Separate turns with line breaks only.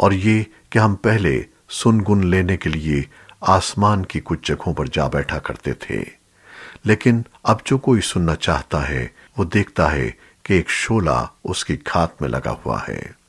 और ये कि हम पहले सुन गुन लेने के लिए आसमान की कुछ जगहों पर जा बैठा करते थे। लेकिन अब जो कोई सुनना चाहता है, वो देखता है कि एक शोला उसकी खात में लगा हुआ है।